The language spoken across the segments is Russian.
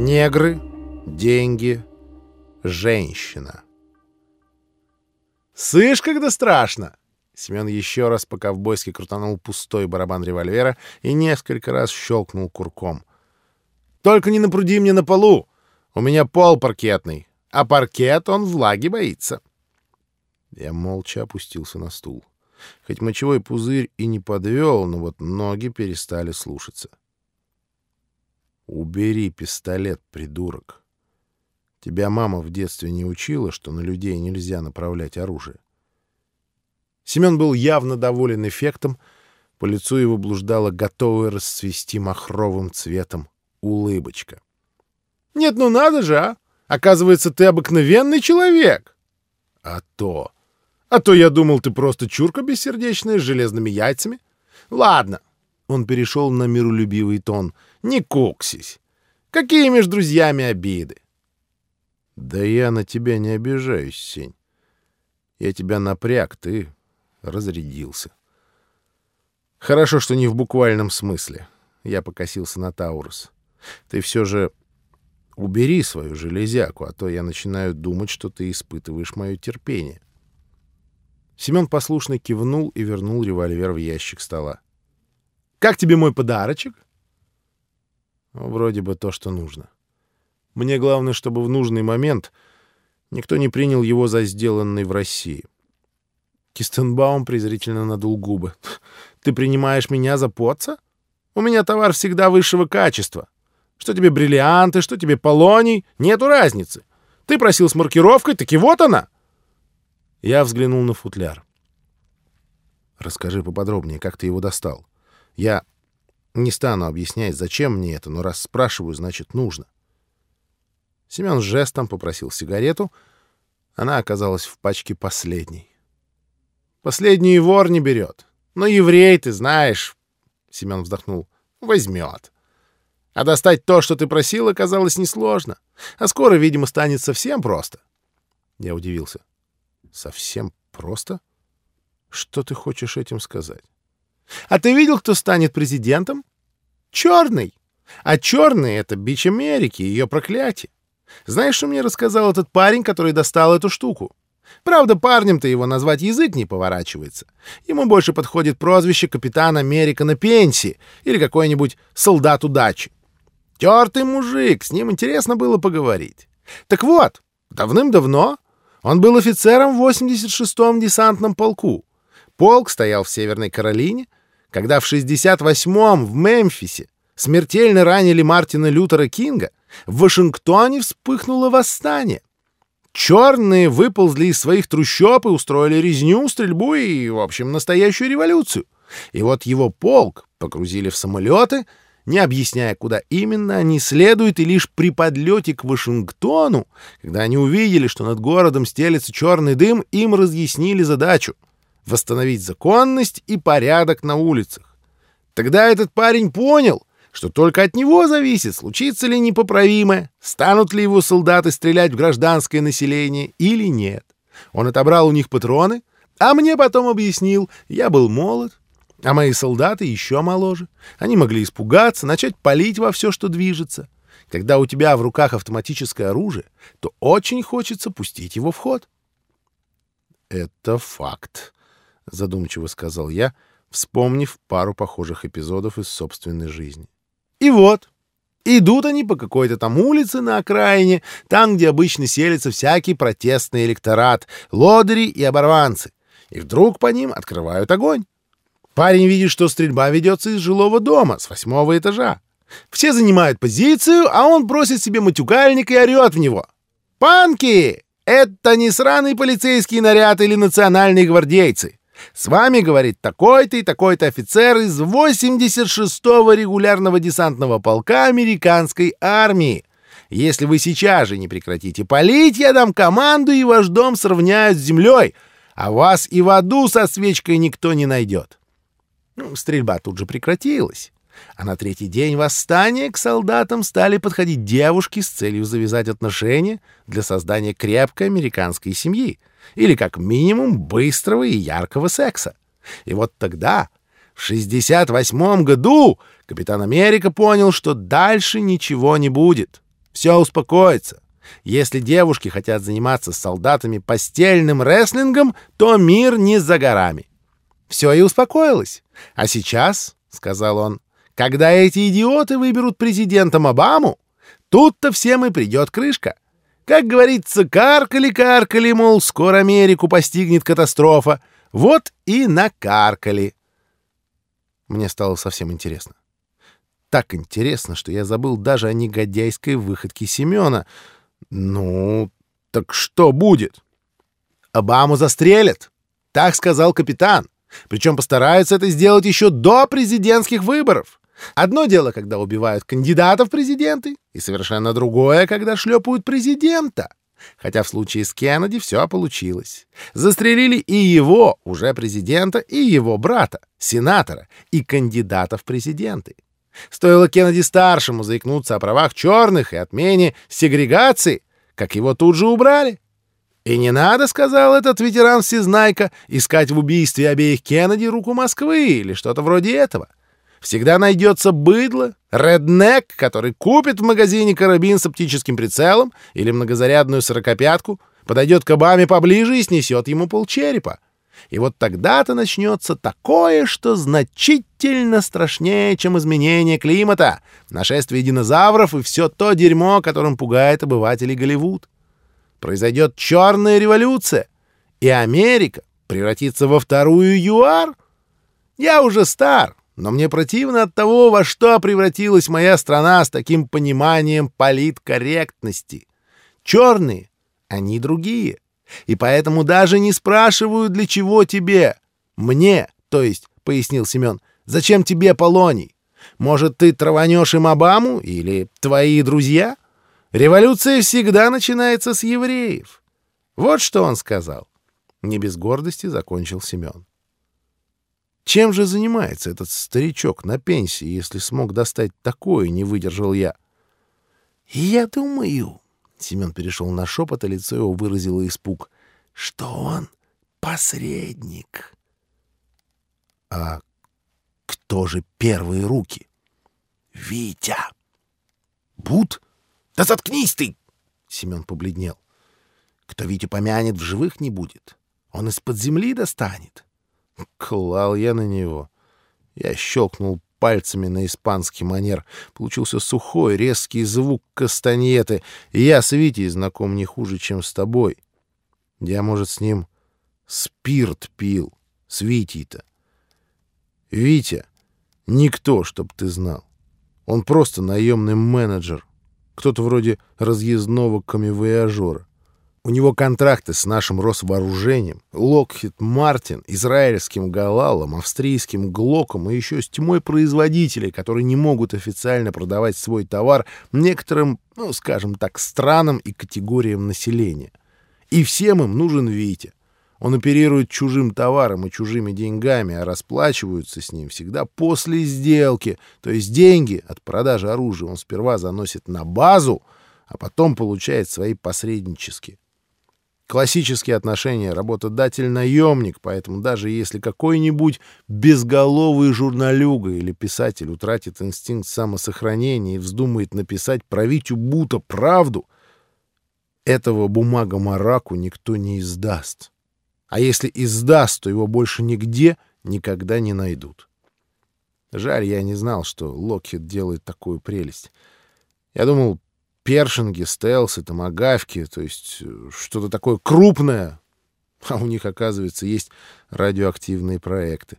Негры, деньги, женщина. «Слышь, когда страшно!» Семен еще раз по-ковбойски крутанул пустой барабан револьвера и несколько раз щелкнул курком. «Только не напруди мне на полу! У меня пол паркетный, а паркет он влаги боится!» Я молча опустился на стул. Хоть мочевой пузырь и не подвел, но вот ноги перестали слушаться. «Убери пистолет, придурок. Тебя мама в детстве не учила, что на людей нельзя направлять оружие». Семен был явно доволен эффектом, по лицу его блуждала готовая расцвести махровым цветом улыбочка. «Нет, ну надо же, а! Оказывается, ты обыкновенный человек!» «А то! А то я думал, ты просто чурка бессердечная с железными яйцами. Ладно!» Он перешел на миролюбивый тон — не куксись. Какие между друзьями обиды? Да я на тебя не обижаюсь, Сень. Я тебя напряг, ты разрядился. Хорошо, что не в буквальном смысле. Я покосился на Таурус. Ты все же убери свою железяку, а то я начинаю думать, что ты испытываешь мое терпение. Семен послушно кивнул и вернул револьвер в ящик стола. «Как тебе мой подарочек?» Вроде бы то, что нужно. Мне главное, чтобы в нужный момент никто не принял его за сделанный в России. Кистенбаум презрительно надул губы. «Ты принимаешь меня за поца? У меня товар всегда высшего качества. Что тебе бриллианты, что тебе полоний, нету разницы. Ты просил с маркировкой, так и вот она!» Я взглянул на футляр. «Расскажи поподробнее, как ты его достал. Я не стану объяснять, зачем мне это, но раз спрашиваю, значит, нужно. Семен жестом попросил сигарету. Она оказалась в пачке последней. Последний вор не берет. Но еврей, ты знаешь, — Семен вздохнул, — возьмет. А достать то, что ты просил, оказалось несложно. А скоро, видимо, станет совсем просто. Я удивился. Совсем просто? Что ты хочешь этим сказать? А ты видел, кто станет президентом? Черный. А черный — это бич Америки, ее проклятие. Знаешь, что мне рассказал этот парень, который достал эту штуку? Правда, парнем-то его назвать язык не поворачивается. Ему больше подходит прозвище «Капитан Америка на пенсии» или какой-нибудь «Солдат удачи». Тертый мужик, с ним интересно было поговорить. Так вот, давным-давно он был офицером в 86-м десантном полку. Полк стоял в Северной Каролине, когда в 68-м в Мемфисе смертельно ранили Мартина Лютера Кинга, в Вашингтоне вспыхнуло восстание. Черные выползли из своих трущоб и устроили резню, стрельбу и, в общем, настоящую революцию. И вот его полк погрузили в самолеты, не объясняя, куда именно они следуют, и лишь при подлете к Вашингтону, когда они увидели, что над городом стелется черный дым, им разъяснили задачу — восстановить законность и порядок на улицах. Тогда этот парень понял, что только от него зависит, случится ли непоправимое, станут ли его солдаты стрелять в гражданское население или нет. Он отобрал у них патроны, а мне потом объяснил, я был молод, а мои солдаты еще моложе. Они могли испугаться, начать палить во все, что движется. Когда у тебя в руках автоматическое оружие, то очень хочется пустить его в ход. Это факт, — задумчиво сказал я, вспомнив пару похожих эпизодов из собственной жизни. «И вот, идут они по какой-то там улице на окраине, там, где обычно селится всякий протестный электорат, лодыри и оборванцы, и вдруг по ним открывают огонь. Парень видит, что стрельба ведется из жилого дома, с восьмого этажа. Все занимают позицию, а он бросит себе матюгальник и орет в него. «Панки! Это не сраный полицейский наряд или национальные гвардейцы. С вами, говорит, такой-то и такой-то офицер из 86-го регулярного десантного полка американской армии. Если вы сейчас же не прекратите палить, я дам команду, и ваш дом сравняют с землей, а вас и в аду со свечкой никто не найдет. Ну, стрельба тут же прекратилась. А на третий день восстания к солдатам стали подходить девушки с целью завязать отношения для создания крепкой американской семьи или как минимум быстрого и яркого секса. И вот тогда, в 68-м году, Капитан Америка понял, что дальше ничего не будет. Все успокоится. Если девушки хотят заниматься с солдатами постельным рестлингом, то мир не за горами. Все и успокоилось. А сейчас, — сказал он, — когда эти идиоты выберут президентом Обаму, тут-то всем и придет крышка. Как говорится, каркали-каркали, мол, скоро Америку постигнет катастрофа. Вот и накаркали. Мне стало совсем интересно. Так интересно, что я забыл даже о негодяйской выходке Семена. Ну, так что будет? Обаму застрелят. Так сказал капитан. Причем постараются это сделать еще до президентских выборов. Одно дело, когда убивают кандидатов в президенты, и совершенно другое, когда шлепают президента. Хотя в случае с Кеннеди все получилось. Застрелили и его, уже президента, и его брата, сенатора, и кандидата в президенты. Стоило Кеннеди-старшему заикнуться о правах черных и отмене сегрегации, как его тут же убрали. И не надо, сказал этот ветеран-всезнайка, искать в убийстве обеих Кеннеди руку Москвы или что-то вроде этого. Всегда найдется быдло, реднек, который купит в магазине карабин с оптическим прицелом или многозарядную сорокопятку, подойдет к Обаме поближе и снесет ему полчерепа. И вот тогда-то начнется такое, что значительно страшнее, чем изменение климата, нашествие динозавров и все то дерьмо, которым пугает обывателей Голливуд. Произойдет черная революция, и Америка превратится во вторую ЮАР. Я уже стар, но мне противно от того, во что превратилась моя страна с таким пониманием политкорректности. Черные, они другие. И поэтому даже не спрашивают, для чего тебе. Мне, то есть, — пояснил Семен, — зачем тебе Полоний? Может, ты траванешь им Обаму или твои друзья? Революция всегда начинается с евреев. Вот что он сказал. Не без гордости закончил Семен. Чем же занимается этот старичок на пенсии, если смог достать такое, не выдержал я? — Я думаю, — Семен перешел на шепот, а лицо его выразило испуг, — что он посредник. — А кто же первые руки? — Витя. — Бут? Да заткнись ты! Семен побледнел. Кто Витя помянет, в живых не будет. Он из-под земли достанет. Клал я на него. Я щелкнул пальцами на испанский манер. Получился сухой, резкий звук кастаньеты. И я с Витей знаком не хуже, чем с тобой. Я, может, с ним спирт пил. С Витей-то. Витя — никто, чтоб ты знал. Он просто наемный менеджер. Кто-то вроде разъездного камевояжера. У него контракты с нашим Росвооружением, Локхит Мартин, израильским Галалом, австрийским Глоком и еще с тьмой производителей, которые не могут официально продавать свой товар некоторым, ну, скажем так, странам и категориям населения. И всем им нужен Витя. Он оперирует чужим товаром и чужими деньгами, а расплачиваются с ним всегда после сделки. То есть деньги от продажи оружия он сперва заносит на базу, а потом получает свои посреднические. Классические отношения работодатель-наемник, поэтому даже если какой-нибудь безголовый журналюга или писатель утратит инстинкт самосохранения и вздумает написать про Витю Бута правду, этого бумага Мараку никто не издаст. А если издаст, то его больше нигде никогда не найдут. Жаль, я не знал, что Локхит делает такую прелесть. Я думал, першинги, стелсы, томагавки, то есть э, что-то такое крупное. А у них, оказывается, есть радиоактивные проекты.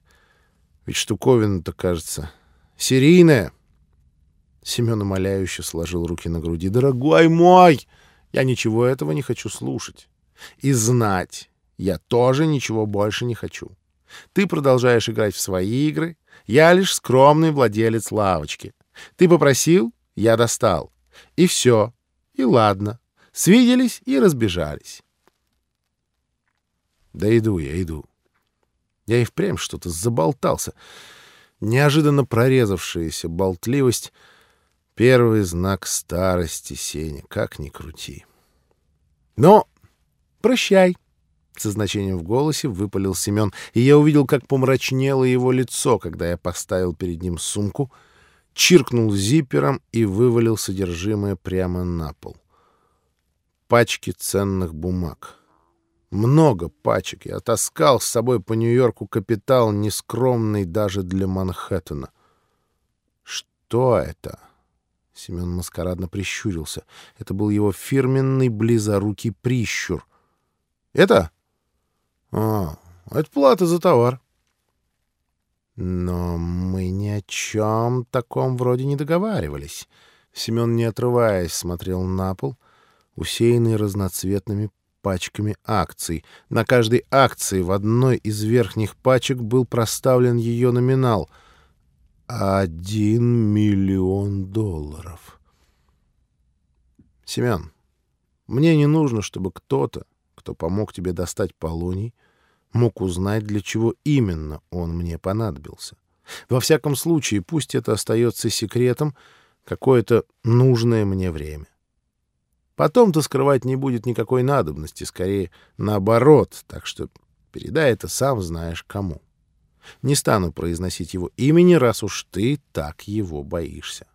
Ведь штуковина-то, кажется, серийная. Семен умоляюще сложил руки на груди. «Дорогой мой, я ничего этого не хочу слушать. И знать я тоже ничего больше не хочу. Ты продолжаешь играть в свои игры, я лишь скромный владелец лавочки. Ты попросил, я достал. И все. И ладно. Свиделись и разбежались. Да иду я, иду. Я и впрямь что-то заболтался. Неожиданно прорезавшаяся болтливость — первый знак старости, Сеня, как ни крути. Но прощай, — со значением в голосе выпалил Семен, и я увидел, как помрачнело его лицо, когда я поставил перед ним сумку — чиркнул зиппером и вывалил содержимое прямо на пол. Пачки ценных бумаг. Много пачек. Я таскал с собой по Нью-Йорку капитал, нескромный даже для Манхэттена. Что это? Семен маскарадно прищурился. Это был его фирменный близорукий прищур. Это? А, это плата за товар. Но мы ни о чем таком вроде не договаривались. Семен, не отрываясь, смотрел на пол, усеянный разноцветными пачками акций. На каждой акции в одной из верхних пачек был проставлен ее номинал — один миллион долларов. Семен, мне не нужно, чтобы кто-то, кто помог тебе достать полоний, мог узнать, для чего именно он мне понадобился. Во всяком случае, пусть это остается секретом какое-то нужное мне время. Потом-то скрывать не будет никакой надобности, скорее наоборот, так что передай это сам знаешь кому. Не стану произносить его имени, раз уж ты так его боишься.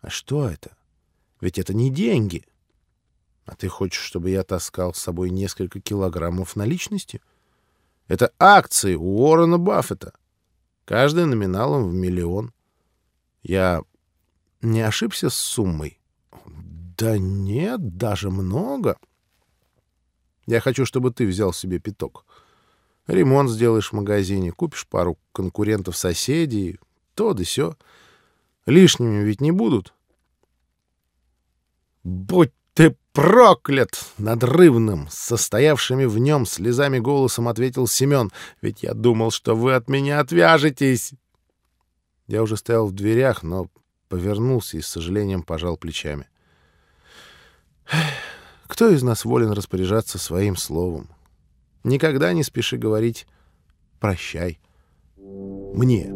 А что это? Ведь это не деньги. А ты хочешь, чтобы я таскал с собой несколько килограммов наличности? Это акции у Уоррена Баффета. Каждая номиналом в миллион. Я не ошибся с суммой? Да нет, даже много. Я хочу, чтобы ты взял себе пяток. Ремонт сделаешь в магазине, купишь пару конкурентов-соседей, то да сё. Лишними ведь не будут. Будь проклят! Надрывным, состоявшими в нем слезами голосом ответил Семен. Ведь я думал, что вы от меня отвяжетесь. Я уже стоял в дверях, но повернулся и с сожалением пожал плечами. Кто из нас волен распоряжаться своим словом? Никогда не спеши говорить «прощай» мне.